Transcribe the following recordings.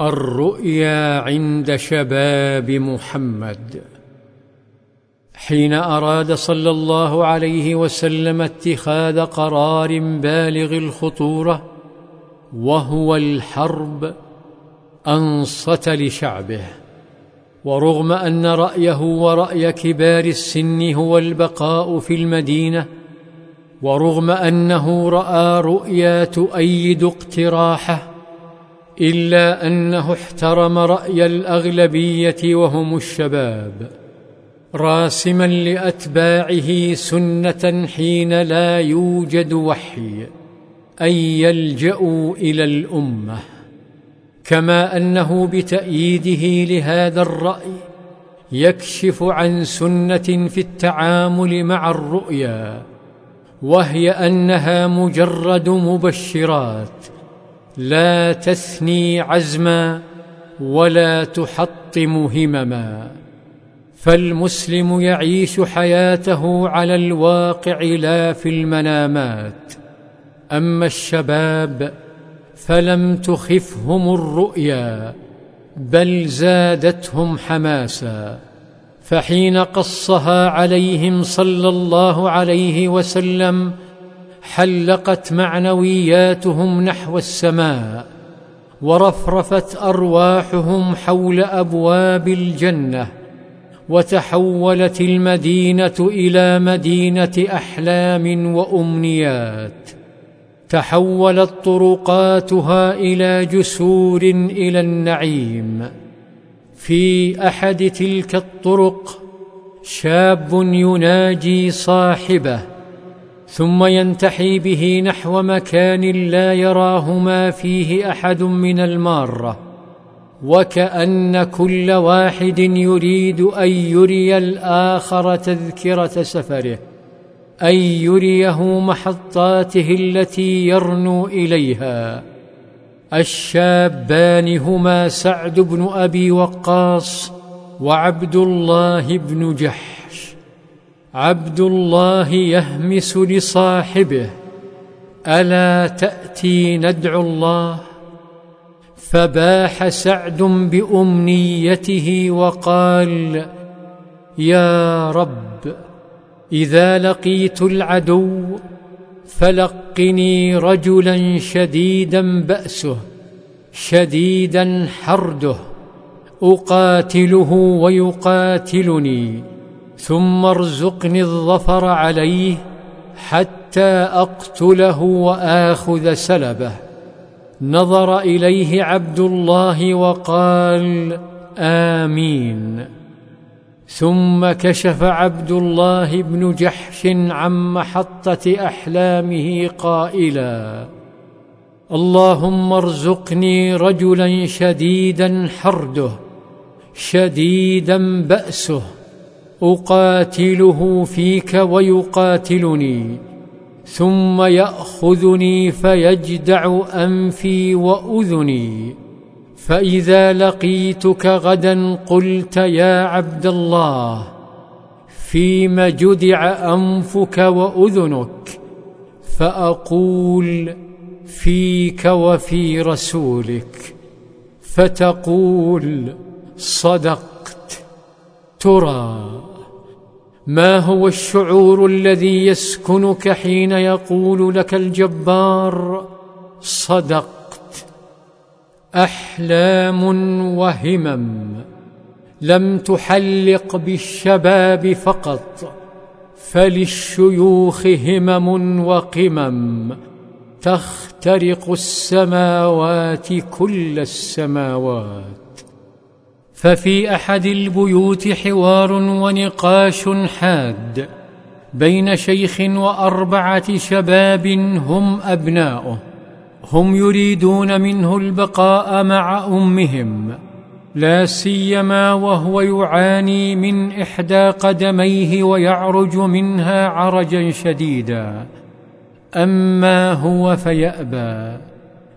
الرؤيا عند شباب محمد. حين أراد صلى الله عليه وسلم اتخاذ قرار بالغ الخطورة وهو الحرب أنصت لشعبه. ورغم أن رأيه ورأي كبار السن هو البقاء في المدينة ورغم أنه رأى رؤيا تؤيد اقتراحه إلا أنه احترم رأي الأغلبية وهم الشباب راسما لأتباعه سنة حين لا يوجد وحي أن يلجأوا إلى الأمة. كما أنه بتأييده لهذا الرأي يكشف عن سنة في التعامل مع الرؤيا وهي أنها مجرد مبشرات لا تثني عزما ولا تحطم همما فالمسلم يعيش حياته على الواقع لا في المنامات. أما الشباب فلم تخفهم الرؤيا بل زادتهم حماسا. فحين قصها عليهم صلى الله عليه وسلم حلقت معنوياتهم نحو السماء ورفرفت أرواحهم حول أبواب الجنة وتحولت المدينة إلى مدينة أحلام وأمنيات. تحولت طرقاتها إلى جسور إلى النعيم. في أحد تلك الطرق شاب يناجي صاحبه ثم ينتحي به نحو مكان لا يراه ما فيه أحد من المارة وكأن كل واحد يريد أن يري الآخر تذكرة سفره أن يريه محطاته التي يرنو إليها. الشابان هما سعد بن أبي وقاص وعبد الله بن جحش. عبد الله يهمس لصاحبه ألا تأتي ندعو الله؟ فباح سعد بأمنيته وقال يا رب إذا لقيت العدو فلقني رجلا شديدا بأسه شديدا حرده أقاتله ويقاتلني. ثم ارزقني الظفر عليه حتى أقتله وآخذ سلبه. نظر إليه عبد الله وقال آمين. ثم كشف عبد الله بن جحش عن محطة أحلامه قائلا اللهم ارزقني رجلا شديدا حرده شديدا بأسه. أقاتله فيك ويقاتلني ثم يأخذني فيجدع أنفي وأذني. فإذا لقيتك غدا قلت يا عبد الله فيم جدع أنفك وأذنك؟ فأقول فيك وفي رسولك. فتقول صدقت ترى. ما هو الشعور الذي يسكنك حين يقول لك الجبار صدقت أحلام وهمم لم تحلق بالشباب فقط فللشيوخ همم وقمم تخترق السماوات كل السماوات. ففي أحد البيوت حوار ونقاش حاد بين شيخ وأربعة شباب هم أبناؤه هم يريدون منه البقاء مع أمهم لا سيما وهو يعاني من إحدى قدميه ويعرج منها عرجا شديدا. أما هو فيأبى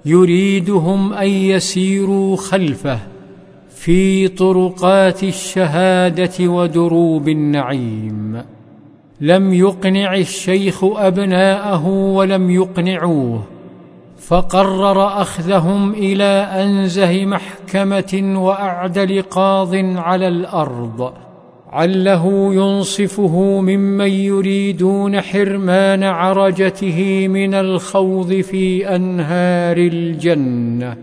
يريدهم أن يسيروا خلفه. في طرقات الشهادة ودروب النعيم. لم يقنع الشيخ أبناءه ولم يقنعوه فقرر أخذهم إلى أنزه محكمة واعدل قاض على الأرض عله ينصفه ممن يريدون حرمان عرجته من الخوض في أنهار الجنة.